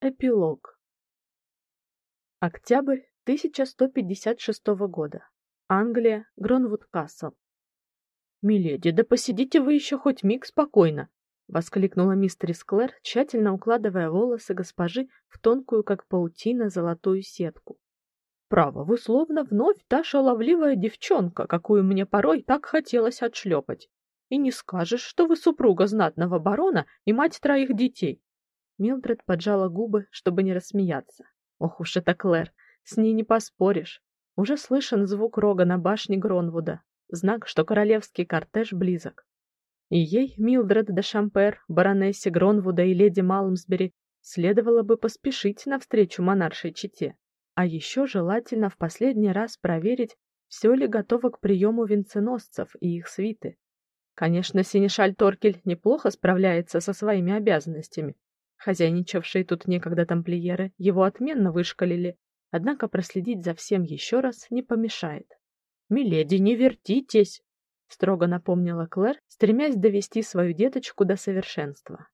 Эпилог. Октябрь 1156 года. Англия, Гронвуд-Касл. «Миледи, да посидите вы еще хоть миг спокойно!» — воскликнула мистерис Клэр, тщательно укладывая волосы госпожи в тонкую, как паутина, золотую сетку. «Право, вы словно вновь та шаловливая девчонка, какую мне порой так хотелось отшлепать. И не скажешь, что вы супруга знатного барона и мать троих детей. Милдред поджала губы, чтобы не рассмеяться. Ох уж эта Клэр, с ней не поспоришь. Уже слышен звук рога на башне Гронвуда, знак, что королевский кортеж близок. И ей, Милдред де Шампер, баронессе Гронвуда и леди Малмсбери, следовало бы поспешить навстречу монаршей чете, а еще желательно в последний раз проверить, все ли готово к приему венценосцев и их свиты. Конечно, синешаль Торкель неплохо справляется со своими обязанностями, Хозяйничавшие тут некогда тамплиеры его отменно вышкалили, однако проследить за всем еще раз не помешает. «Миледи, не вертитесь!» — строго напомнила Клэр, стремясь довести свою деточку до совершенства.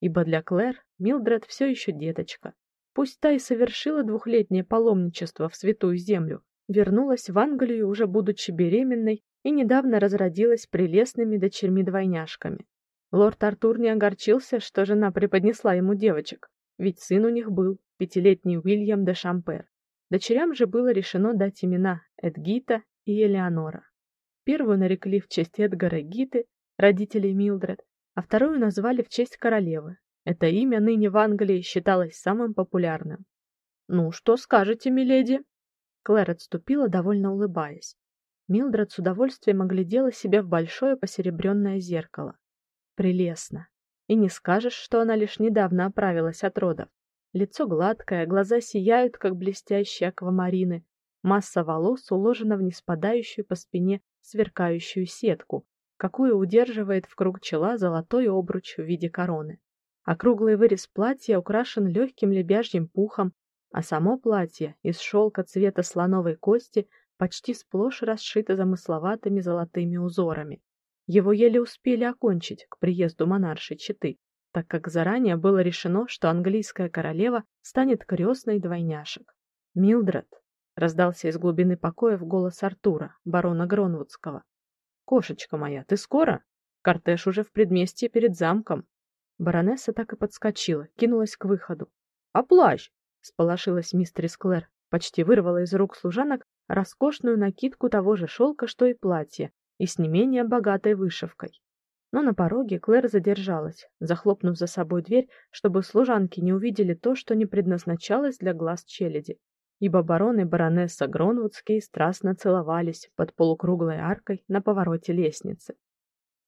Ибо для Клэр Милдред все еще деточка. Пусть та и совершила двухлетнее паломничество в Святую Землю, вернулась в Англию уже будучи беременной и недавно разродилась прелестными дочерьми-двойняшками. Лорд Артур не огорчился, что жена преподнесла ему девочек, ведь сын у них был, пятилетний Уильям де Шампер. Дочерям же было решено дать имена Эдгита и Элеонора. Первую нарекли в честь Эдгара Гиты, родителей Милдред, а вторую назвали в честь королевы. Это имя ныне в Англии считалось самым популярным. «Ну, что скажете, миледи?» Клэр отступила, довольно улыбаясь. Милдред с удовольствием оглядела себя в большое посеребренное зеркало. Прелестно. И не скажешь, что она лишь недавно оправилась от родов. Лицо гладкое, глаза сияют, как блестящие аквамарины. Масса волос уложена в неспадающую по спине сверкающую сетку, какую удерживает в круг чела золотой обруч в виде короны. Округлый вырез платья украшен легким лебяжьим пухом, а само платье из шелка цвета слоновой кости почти сплошь расшито замысловатыми золотыми узорами. Его еле успели окончить к приезду монаршей четы, так как заранее было решено, что английская королева станет крестной двойняшек. Милдред раздался из глубины покоя в голос Артура, барона Гронвудского. Кошечка моя, ты скоро? Кортеж уже в предместье перед замком. Баронесса так и подскочила, кинулась к выходу. А плащ? сполошилась мистерис Клэр, почти вырвала из рук служанок роскошную накидку того же шелка, что и платье, и с не менее богатой вышивкой. Но на пороге Клэр задержалась, захлопнув за собой дверь, чтобы служанки не увидели то, что не предназначалось для глаз челяди. Ибо барон и баронесса Гронвудские страстно целовались под полукруглой аркой на повороте лестницы.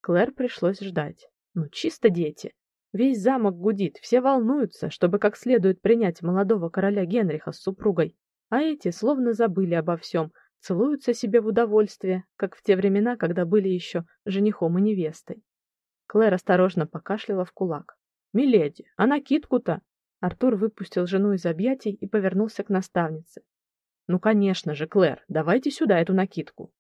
Клэр пришлось ждать. Ну чисто дети. Весь замок гудит, все волнуются, чтобы как следует принять молодого короля Генриха с супругой, а эти словно забыли обо всем, целуются себе в удовольствие, как в те времена, когда были еще женихом и невестой. Клэр осторожно покашляла в кулак. "Миледи, а накидку-то?" Артур выпустил жену из объятий и повернулся к наставнице. "Ну, конечно же, Клэр, давайте сюда эту накидку".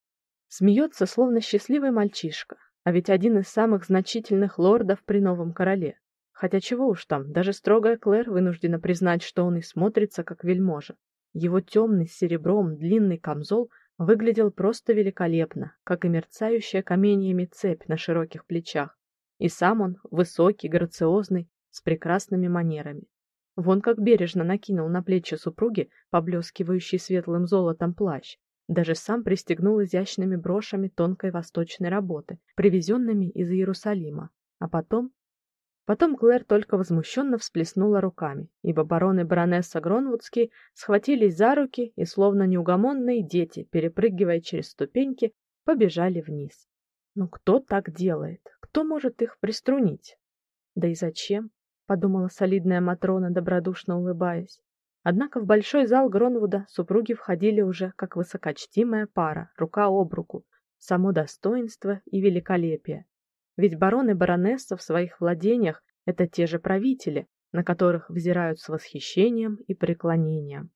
Смеется, словно счастливый мальчишка, а ведь один из самых значительных лордов при новом короле. Хотя чего уж там, даже строгая Клэр вынуждена признать, что он и смотрится как вельможа. Его темный с серебром длинный камзол выглядел просто великолепно, как и мерцающая каменьями цепь на широких плечах. И сам он высокий, грациозный, с прекрасными манерами. Вон как бережно накинул на плечи супруги поблескивающий светлым золотом плащ. Даже сам пристегнул изящными брошами тонкой восточной работы, привезенными из Иерусалима. А потом Потом Клэр только возмущенно всплеснула руками, ибо барон и баронесса Гронвудские схватились за руки и словно неугомонные дети, перепрыгивая через ступеньки, побежали вниз. Но кто так делает? Кто может их приструнить? Да и зачем? подумала солидная матрона, добродушно улыбаясь. Однако в большой зал Гронвуда супруги входили уже как высокочтимая пара, рука об руку, само достоинство и великолепие. Ведь барон и баронесса в своих владениях это те же правители, на которых взирают с восхищением и преклонением.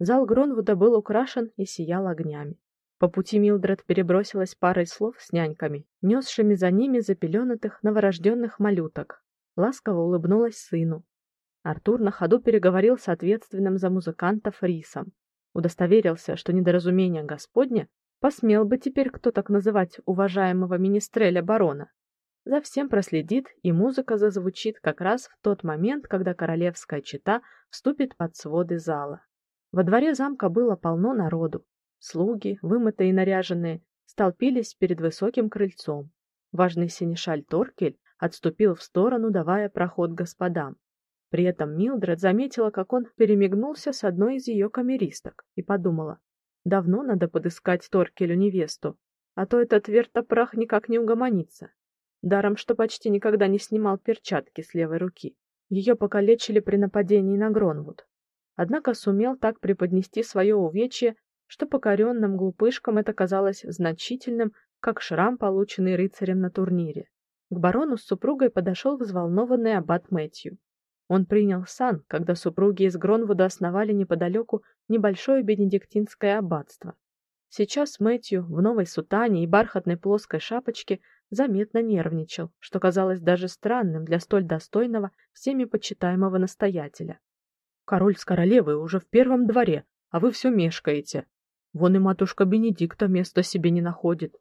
Зал Гронвуда был украшен и сиял огнями. По пути Милдред перебросилась парой слов с няньками, несшими за ними запеленатых новорожденных малюток. Ласково улыбнулась сыну. Артур на ходу переговорил с ответственным за музыкантов Рисом, удостоверился, что недоразумение Господне посмел бы теперь кто так называть уважаемого министреля барона. За всем проследит, и музыка зазвучит как раз в тот момент, когда королевская чета вступит под своды зала. Во дворе замка было полно народу. Слуги, вымытые и наряженные, столпились перед высоким крыльцом. Важный синешаль Торкель отступил в сторону, давая проход господам. При этом Милдред заметила, как он перемигнулся с одной из ее камеристок и подумала: давно надо подыскать Торкелю невесту, а то этот вертопрах никак не угомонится. Даром, что почти никогда не снимал перчатки с левой руки. Ее покалечили при нападении на Гронвуд. Однако сумел так преподнести свое увечье, что покоренным глупышкам это казалось значительным, как шрам, полученный рыцарем на турнире. К барону с супругой подошел взволнованный аббат Мэтью. Он принял сан, когда супруги из Гронвуда основали неподалеку небольшое бенедиктинское аббатство. Сейчас Мэтью в новой сутане и бархатной плоской шапочке заметно нервничал, что казалось даже странным для столь достойного, всеми почитаемого настоятеля. Король с королевой уже в первом дворе, а вы все мешкаете. Вон и матушка Бенедикта места себе не находит.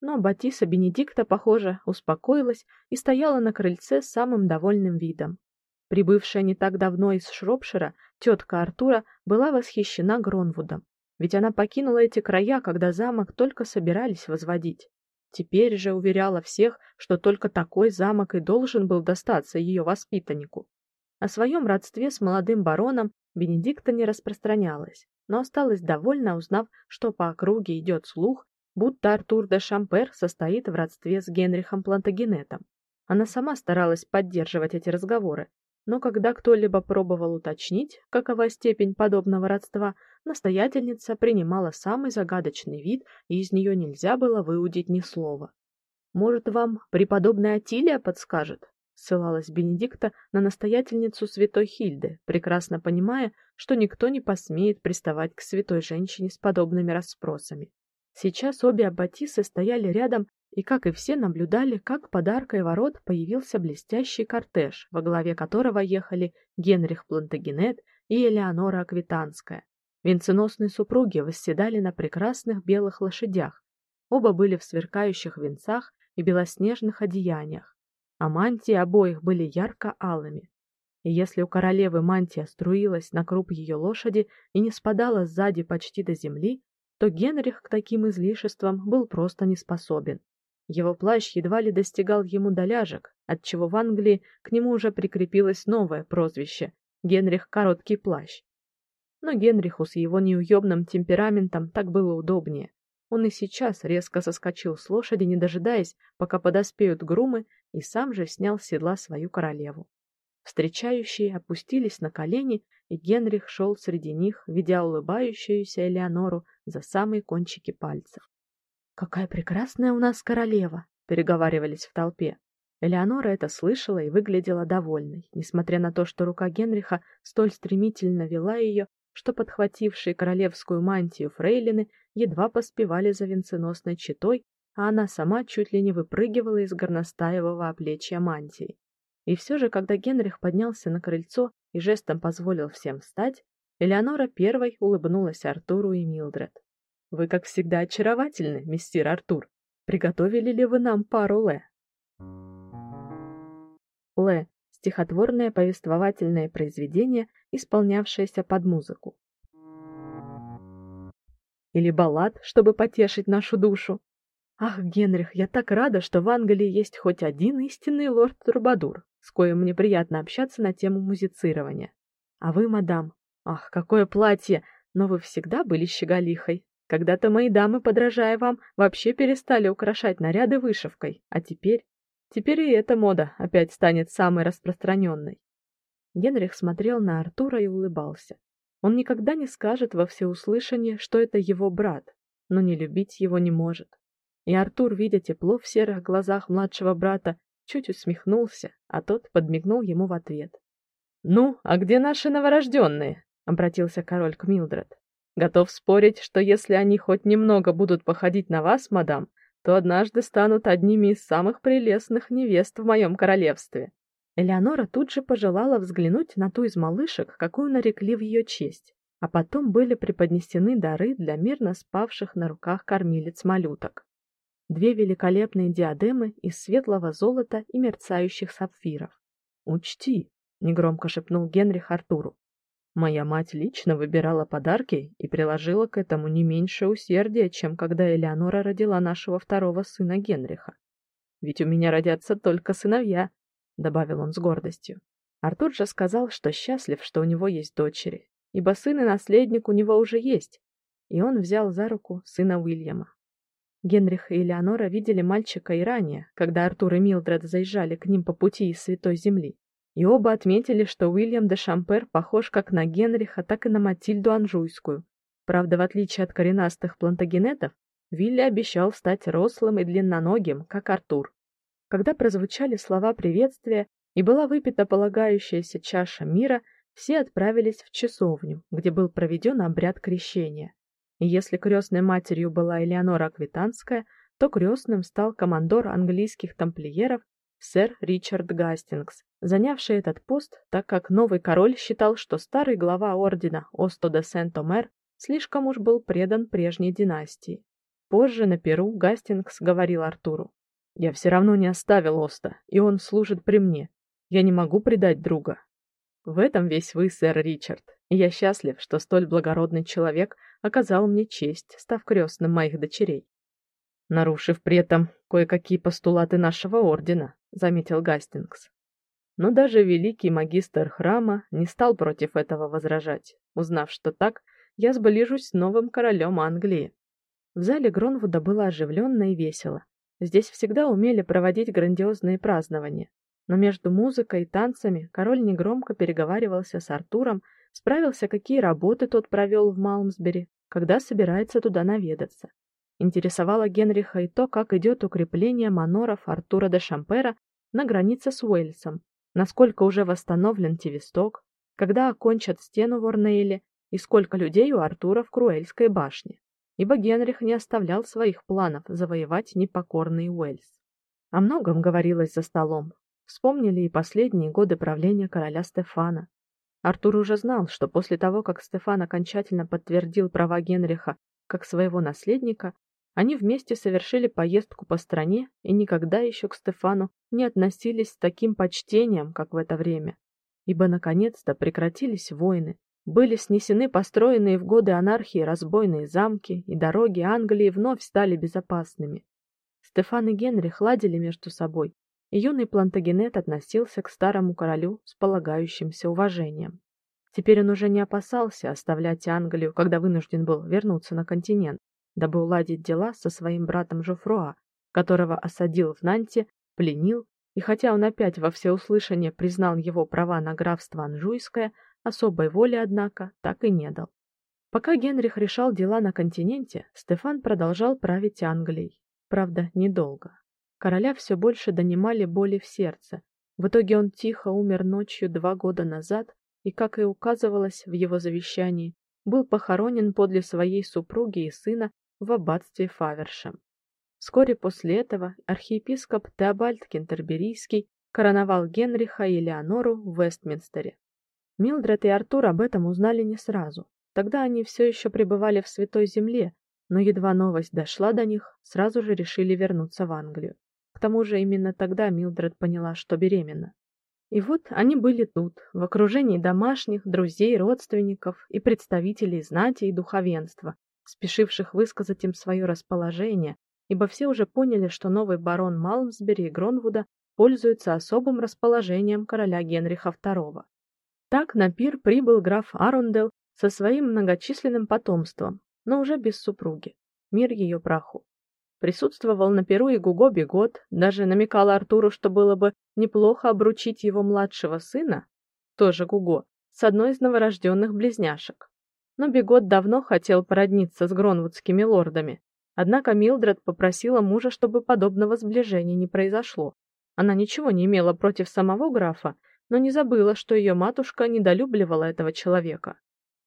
Но Батиса Бенедикта, похоже, успокоилась и стояла на крыльце с самым довольным видом. Прибывшая не так давно из Шропшира тетка Артура была восхищена Гронвудом, ведь она покинула эти края, когда замок только собирались возводить. Теперь же уверяла всех, что только такой замок и должен был достаться ее воспитаннику. О своем родстве с молодым бароном Бенедикта не распространялась, но осталась довольна, узнав, что по округе идет слух, будто Артур де Шампер состоит в родстве с Генрихом Плантагенетом. Она сама старалась поддерживать эти разговоры, но когда кто-либо пробовал уточнить, какова степень подобного родства, настоятельница принимала самый загадочный вид, и из нее нельзя было выудить ни слова. Может, вам преподобная Атилия подскажет? ссылалась Бенедикта на настоятельницу святой Хильды, прекрасно понимая, что никто не посмеет приставать к святой женщине с подобными расспросами. Сейчас обе аббатисы стояли рядом и, как и все, наблюдали, как под аркой ворот появился блестящий кортеж, во главе которого ехали Генрих Плантагенет и Элеонора Аквитанская. Венценосные супруги восседали на прекрасных белых лошадях. Оба были в сверкающих венцах и белоснежных одеяниях, а мантии обоих были ярко-алыми. И если у королевы мантия струилась на круп ее лошади и не спадала сзади почти до земли, то Генрих к таким излишествам был просто не способен. Его плащ едва ли достигал ему до ляжек, отчего в Англии к нему уже прикрепилось новое прозвище Генрих короткий плащ. Но Генриху с его неуемным темпераментом так было удобнее. Он и сейчас резко соскочил с лошади, не дожидаясь, пока подоспеют грумы, и сам же снял с седла свою королеву. Встречающие опустились на колени, и Генрих шел среди них, ведя улыбающуюся Элеонору за самые кончики пальцев. Какая прекрасная у нас королева, переговаривались в толпе. Элеонора это слышала и выглядела довольной, несмотря на то, что рука Генриха столь стремительно вела ее, что подхватившие королевскую мантию фрейлины едва поспевали за венценосной четой, а она сама чуть ли не выпрыгивала из горностаевого оплечья мантии. И все же, когда Генрих поднялся на крыльцо и жестом позволил всем встать, Элеонора первой улыбнулась Артуру и Милдред. Вы, как всегда, очаровательны, мистер Артур. Приготовили ли вы нам пару ле? Ле стихотворное повествовательное произведение, исполнявшееся под музыку. Или баллад, чтобы потешить нашу душу. Ах, Генрих, я так рада, что в Англии есть хоть один истинный лорд Трубадур, с коим мне приятно общаться на тему музицирования. А вы, мадам, ах, какое платье, но вы всегда были щеголихой. Когда-то мои дамы, подражая вам, вообще перестали украшать наряды вышивкой, а теперь, теперь и эта мода опять станет самой распространенной. Генрих смотрел на Артура и улыбался. Он никогда не скажет во всеуслышание, что это его брат, но не любить его не может. И Артур, видя тепло в серых глазах младшего брата, чуть усмехнулся, а тот подмигнул ему в ответ. "Ну, а где наши новорожденные?» — обратился король к Милдред. Готов спорить, что если они хоть немного будут походить на вас, мадам, то однажды станут одними из самых прелестных невест в моем королевстве. Элеонора тут же пожелала взглянуть на ту из малышек, какую нарекли в ее честь, а потом были преподнесены дары для мирно спавших на руках кормилиц малюток. Две великолепные диадемы из светлого золота и мерцающих сапфиров. "Учти", негромко шепнул Генрих Артуру. "Моя мать лично выбирала подарки и приложила к этому не меньше усердия, чем когда Элеонора родила нашего второго сына Генриха. Ведь у меня родятся только сыновья", добавил он с гордостью. Артур же сказал, что счастлив, что у него есть дочери, ибо сын и наследник у него уже есть. И он взял за руку сына Уильяма. Генрих и Элеонора видели мальчика и ранее, когда Артур и Милдред заезжали к ним по пути из Святой Земли. И оба отметили, что Уильям де Шампер похож как на Генриха, так и на Матильду Анжуйскую. Правда, в отличие от коренастых плантагенетов, Вилли обещал стать рослым и длинноногим, как Артур. Когда прозвучали слова приветствия и была выпита полагающаяся чаша мира, все отправились в часовню, где был проведен обряд крещения. И если крестной матерью была Элеонора Аквитанская, то крестным стал командор английских тамплиеров сэр Ричард Гастингс, занявший этот пост, так как новый король считал, что старый глава ордена Осто де Сент-Омер слишком уж был предан прежней династии. Позже на Перу Гастингс говорил Артуру: "Я все равно не оставил Оста, и он служит при мне. Я не могу предать друга. В этом весь вы, сэр Ричард. И я счастлив, что столь благородный человек оказал мне честь, став крестным моих дочерей. Нарушив при этом кое-какие постулаты нашего ордена, заметил Гастингс. Но даже великий магистр храма не стал против этого возражать, узнав, что так я сближусь с новым королем Англии. В зале Гронвуда было оживленно и весело. Здесь всегда умели проводить грандиозные празднования. Но между музыкой и танцами король негромко переговаривался с Артуром, справился, какие работы тот провел в Малмсбери, когда собирается туда наведаться. Интересовало Генриха и то, как идет укрепление маноров Артура де Шампера на границе с Уэльсом, насколько уже восстановлен Тевисток, когда окончат стену в Орнейле и сколько людей у Артура в Круэльской башне. Ибо Генрих не оставлял своих планов завоевать непокорный Уэльс. О многом говорилось за столом, Вспомнили и последние годы правления короля Стефана. Артур уже знал, что после того, как Стефан окончательно подтвердил права Генриха как своего наследника, они вместе совершили поездку по стране и никогда еще к Стефану не относились с таким почтением, как в это время. Ибо наконец-то прекратились войны, были снесены построенные в годы анархии разбойные замки, и дороги Англии вновь стали безопасными. Стефан и Генрих ладили между собой, и юный Плантагенет относился к старому королю с полагающимся уважением. Теперь он уже не опасался оставлять Англию, когда вынужден был вернуться на континент, дабы уладить дела со своим братом Жофруа, которого осадил в Нанте, пленил, и хотя он опять во всеуслышание признал его права на графство Анжуйское, особой воли, однако, так и не дал. Пока Генрих решал дела на континенте, Стефан продолжал править Англией. Правда, недолго. Короля все больше донимали боли в сердце. В итоге он тихо умер ночью два года назад и, как и указывалось в его завещании, был похоронен подле своей супруги и сына в аббатстве Фавершем. Вскоре после этого архиепископ Теобальд Кентерберийский короновал Генриха и Леонору в Вестминстере. Милдред и Артур об этом узнали не сразу. Тогда они все еще пребывали в Святой Земле, но едва новость дошла до них, сразу же решили вернуться в Англию. К тому же именно тогда Милдред поняла, что беременна. И вот они были тут, в окружении домашних, друзей, родственников и представителей знати и духовенства, спешивших высказать им свое расположение, ибо все уже поняли, что новый барон Малмсбери и Гронвуда пользуется особым расположением короля Генриха II. Так на пир прибыл граф Арундел со своим многочисленным потомством, но уже без супруги. Мир ее праху. Присутствовал на перу и Гуго Бегот, даже намекал Артуру, что было бы неплохо обручить его младшего сына, тоже Гуго, с одной из новорожденных близняшек. Но Бегот давно хотел породниться с гронвудскими лордами. Однако Милдред попросила мужа, чтобы подобного сближения не произошло. Она ничего не имела против самого графа, но не забыла, что ее матушка недолюбливала этого человека.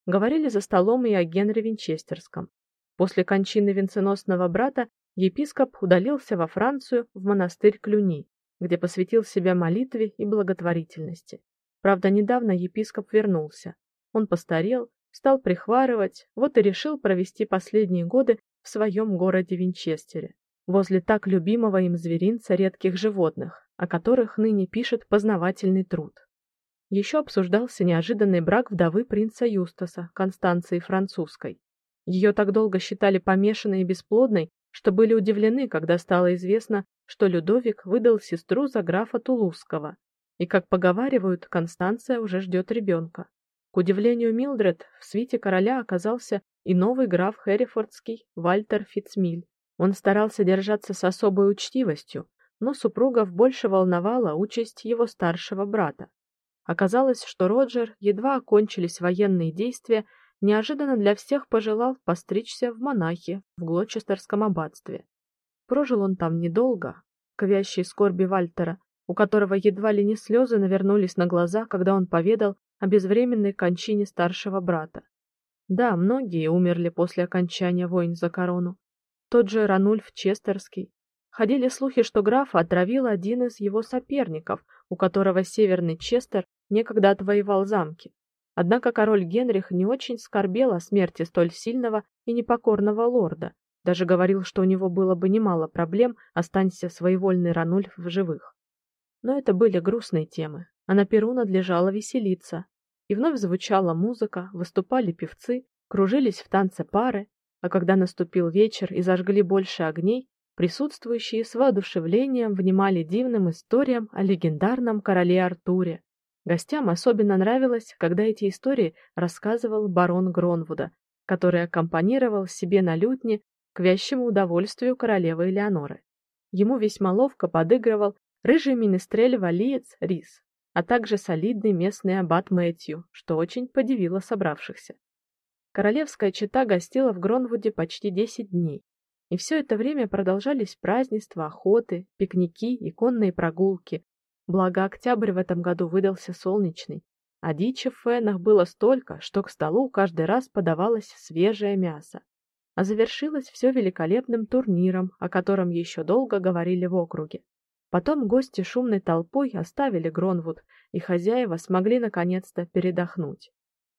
Говорили за столом и о Генри Винчестерском. После кончины венценосного брата епископ удалился во Францию в монастырь Клюни, где посвятил себя молитве и благотворительности. Правда, недавно епископ вернулся. Он постарел, стал прихварывать, вот и решил провести последние годы в своем городе Винчестере, возле так любимого им зверинца редких животных, о которых ныне пишет познавательный труд. Еще обсуждался неожиданный брак вдовы принца Юстаса, Констанции французской. Ее так долго считали помешанной и бесплодной, что были удивлены, когда стало известно, что Людовик выдал сестру за графа Тулузского. И, как поговаривают, Констанция уже ждет ребенка. К удивлению Милдред, в свите короля оказался и новый граф Херрифордский Вальтер Фитцмиль. Он старался держаться с особой учтивостью, но супругов больше волновала участь его старшего брата. Оказалось, что Роджер, едва окончились военные действия, неожиданно для всех пожелал постричься в монахи в Глочестерском аббатстве. Прожил он там недолго, к вящей скорби Вальтера, у которого едва ли не слезы навернулись на глаза, когда он поведал о безвременной кончине старшего брата. Да, многие умерли после окончания войн за корону. Тот же Ранульф Честерский. Ходили слухи, что графа отравил один из его соперников, у которого северный Честер некогда отвоевал замки. Однако король Генрих не очень скорбел о смерти столь сильного и непокорного лорда, даже говорил, что у него было бы немало проблем, останься своевольный Ранульф в живых. Но это были грустные темы, а на перу надлежало веселиться. И вновь звучала музыка, выступали певцы, кружились в танце пары, а когда наступил вечер и зажгли больше огней, присутствующие с воодушевлением внимали дивным историям о легендарном короле Артуре, Гостям особенно нравилось, когда эти истории рассказывал барон Гронвуда, который аккомпанировал себе на лютне к вящему удовольствию королевы Элеоноры. Ему весьма ловко подыгрывал рыжий министрель-валиец Рис, а также солидный местный аббат Мэтью, что очень подивило собравшихся. Королевская чета гостила в Гронвуде почти 10 дней, и все это время продолжались празднества, охоты, пикники и конные прогулки, Благо октябрь в этом году выдался солнечный, а дичи в фенах было столько, что к столу каждый раз подавалось свежее мясо. А завершилось все великолепным турниром, о котором еще долго говорили в округе. Потом гости шумной толпой оставили Гронвуд, и хозяева смогли наконец-то передохнуть.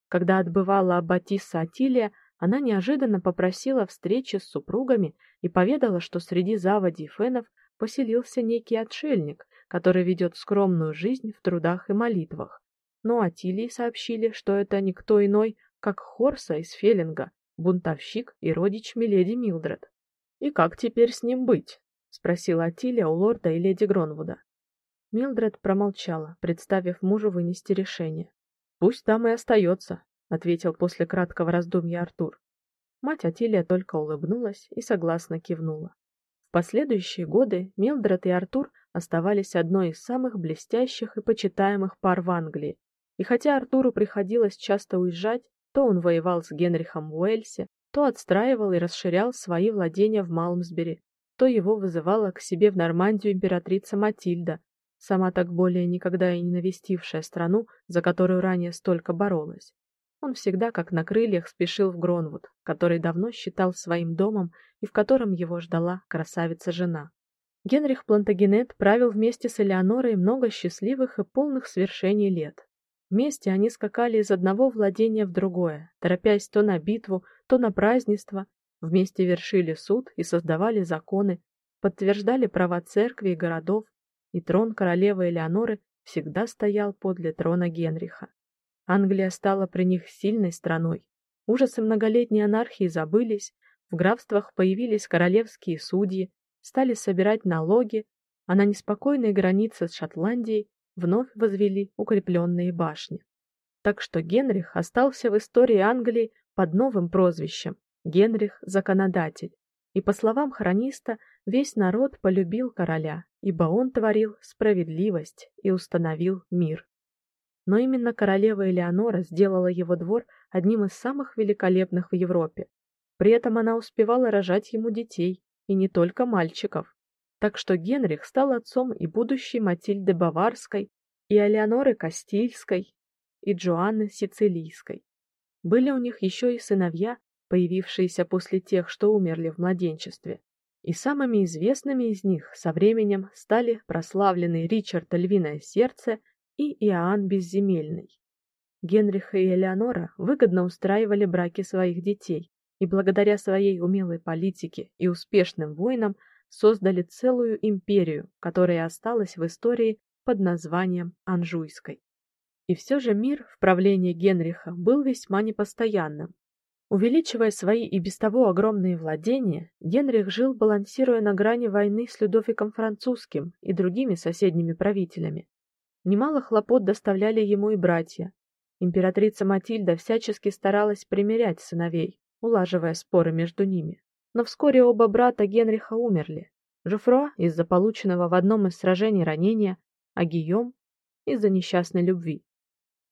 Когда отбывала аббатисса Атилия, она неожиданно попросила встречи с супругами и поведала, что среди заводей фенов поселился некий отшельник, который ведет скромную жизнь в трудах и молитвах. Но Атилии сообщили, что это никто иной, как Хорса из Феллинга, бунтовщик и родич миледи Милдред. И как теперь с ним быть? Спросила Атилия у лорда и леди Гронвуда. Милдред промолчала, представив мужу вынести решение. Пусть там и остается», — ответил после краткого раздумья Артур. Мать Атилия только улыбнулась и согласно кивнула. В последующие годы Милдред и Артур оставались одной из самых блестящих и почитаемых пар в Англии. И хотя Артуру приходилось часто уезжать, то он воевал с Генрихом в Уэльсе, то отстраивал и расширял свои владения в Малмсбери, то его вызывала к себе в Нормандию императрица Матильда, сама так более никогда и не навестившая страну, за которую ранее столько боролась. Он всегда как на крыльях спешил в Гронвуд, который давно считал своим домом и в котором его ждала красавица-жена. Генрих Плантагенет правил вместе с Элеонорой много счастливых и полных свершений лет. Вместе они скакали из одного владения в другое, торопясь то на битву, то на празднество, вместе вершили суд и создавали законы, подтверждали права церкви и городов, и трон королевы Элеоноры всегда стоял подле трона Генриха. Англия стала при них сильной страной. Ужасы многолетней анархии забылись, в графствах появились королевские судьи, стали собирать налоги, а на неспокойной границе с Шотландией вновь возвели укрепленные башни. Так что Генрих остался в истории Англии под новым прозвищем Генрих законодатель. И по словам хрониста, весь народ полюбил короля, ибо он творил справедливость и установил мир. Но именно королева Элеонора сделала его двор одним из самых великолепных в Европе. При этом она успевала рожать ему детей, и не только мальчиков. Так что Генрих стал отцом и будущей Матильды Баварской, и Алеоноры Кастильской, и Джоанны Сицилийской. Были у них еще и сыновья, появившиеся после тех, что умерли в младенчестве. и самыми известными из них со временем стали прославленный Ричард Львиное сердце и Иоанн Безземельный. Генрих и Элеонора выгодно устраивали браки своих детей и благодаря своей умелой политике и успешным войнам создали целую империю, которая осталась в истории под названием Анжуйской. И все же мир в правлении Генриха был весьма непостоянным. Увеличивая свои и без того огромные владения, Генрих жил, балансируя на грани войны с Людовиком французским и другими соседними правителями. Немало хлопот доставляли ему и братья. Императрица Матильда всячески старалась примирять сыновей, улаживая споры между ними. Но вскоре оба брата Генриха умерли. Жофруа из-за полученного в одном из сражений ранения, а Гийом из-за несчастной любви.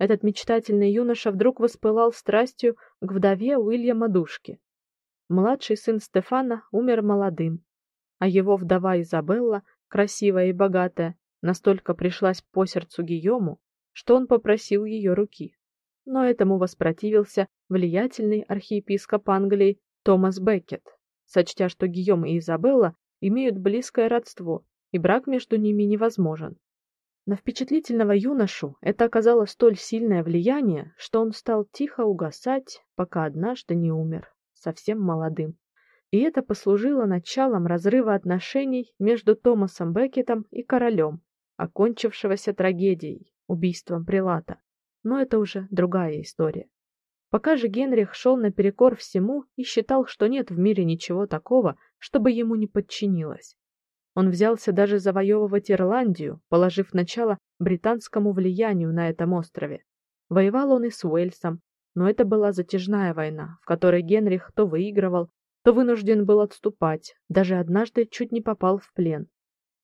Этот мечтательный юноша вдруг воспылал страстью к вдове Уильяма Душки. Младший сын Стефана умер молодым, а его вдова Изабелла, красивая и богатая, настолько пришлась по сердцу Гийому, что он попросил ее руки. Но этому воспротивился влиятельный архиепископ Англии Томас Беккет, сочтя, что Гийом и Изабелла имеют близкое родство, и брак между ними невозможен. На впечатлительного юношу это оказало столь сильное влияние, что он стал тихо угасать, пока однажды не умер, совсем молодым. И это послужило началом разрыва отношений между Томасом Беккетом и королем, окончившегося трагедией, убийством прилата. Но это уже другая история. Пока же Генрих шел наперекор всему и считал, что нет в мире ничего такого, чтобы ему не подчинилось. Он взялся даже завоевывать Ирландию, положив начало британскому влиянию на этом острове. Воевал он и с Уэльсом, но это была затяжная война, в которой Генрих то выигрывал, то вынужден был отступать, даже однажды чуть не попал в плен.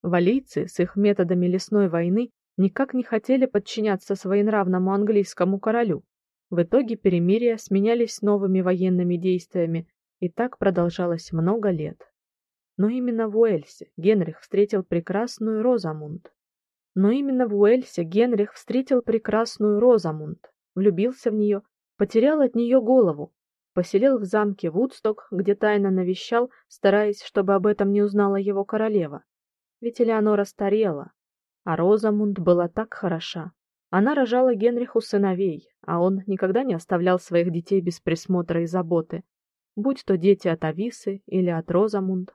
Валийцы с их методами лесной войны никак не хотели подчиняться своенравному английскому королю. В итоге перемирия сменялись новыми военными действиями, и так продолжалось много лет. Но именно в Уэльсе Генрих встретил прекрасную Розамунд. Но именно в Уэльсе Генрих встретил прекрасную Розамунд, влюбился в нее, потерял от нее голову, поселил в замке Вудсток, где тайно навещал, стараясь, чтобы об этом не узнала его королева. Ведь Элеонора старела, а Розамунд была так хороша. Она рожала Генриху сыновей, а он никогда не оставлял своих детей без присмотра и заботы, будь то дети от Ависы или от Розамунд.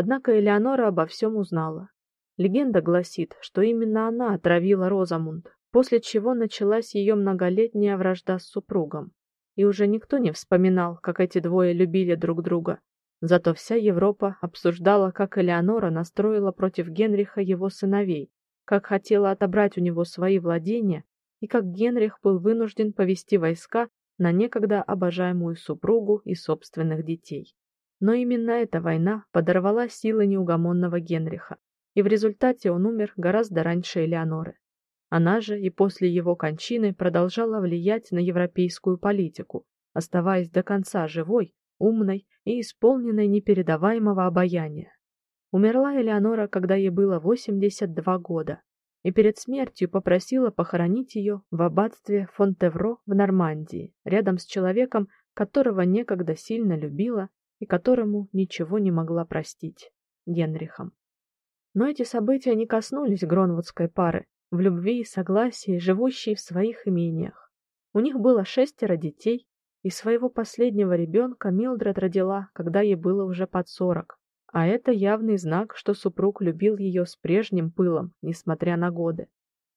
Однако Элеонора обо всем узнала. Легенда гласит, что именно она отравила Розамунд, после чего началась ее многолетняя вражда с супругом. И уже никто не вспоминал, как эти двое любили друг друга. Зато вся Европа обсуждала, как Элеонора настроила против Генриха его сыновей, как хотела отобрать у него свои владения и как Генрих был вынужден повести войска на некогда обожаемую супругу и собственных детей. Но именно эта война подорвала силы неугомонного Генриха, и в результате он умер гораздо раньше Элеоноры. Она же и после его кончины продолжала влиять на европейскую политику, оставаясь до конца живой, умной и исполненной непередаваемого обаяния. Умерла Элеонора, когда ей было 82 года, и перед смертью попросила похоронить ее в аббатстве Фонтевро в Нормандии, рядом с человеком, которого некогда сильно любила и которому ничего не могла простить Генрихом. Но эти события не коснулись Гронвудской пары, в любви и согласии живущей в своих имениях. У них было шестеро детей, и своего последнего ребенка Милдред родила, когда ей было уже под сорок. А это явный знак, что супруг любил ее с прежним пылом, несмотря на годы.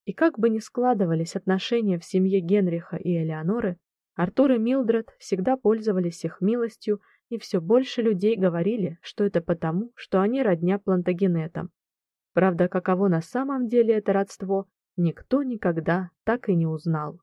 И как бы ни складывались отношения в семье Генриха и Элеоноры, Артур и Милдред всегда пользовались их милостью и все больше людей говорили, что это потому, что они родня Плантагенетам. Правда, каково на самом деле это родство, никто никогда так и не узнал.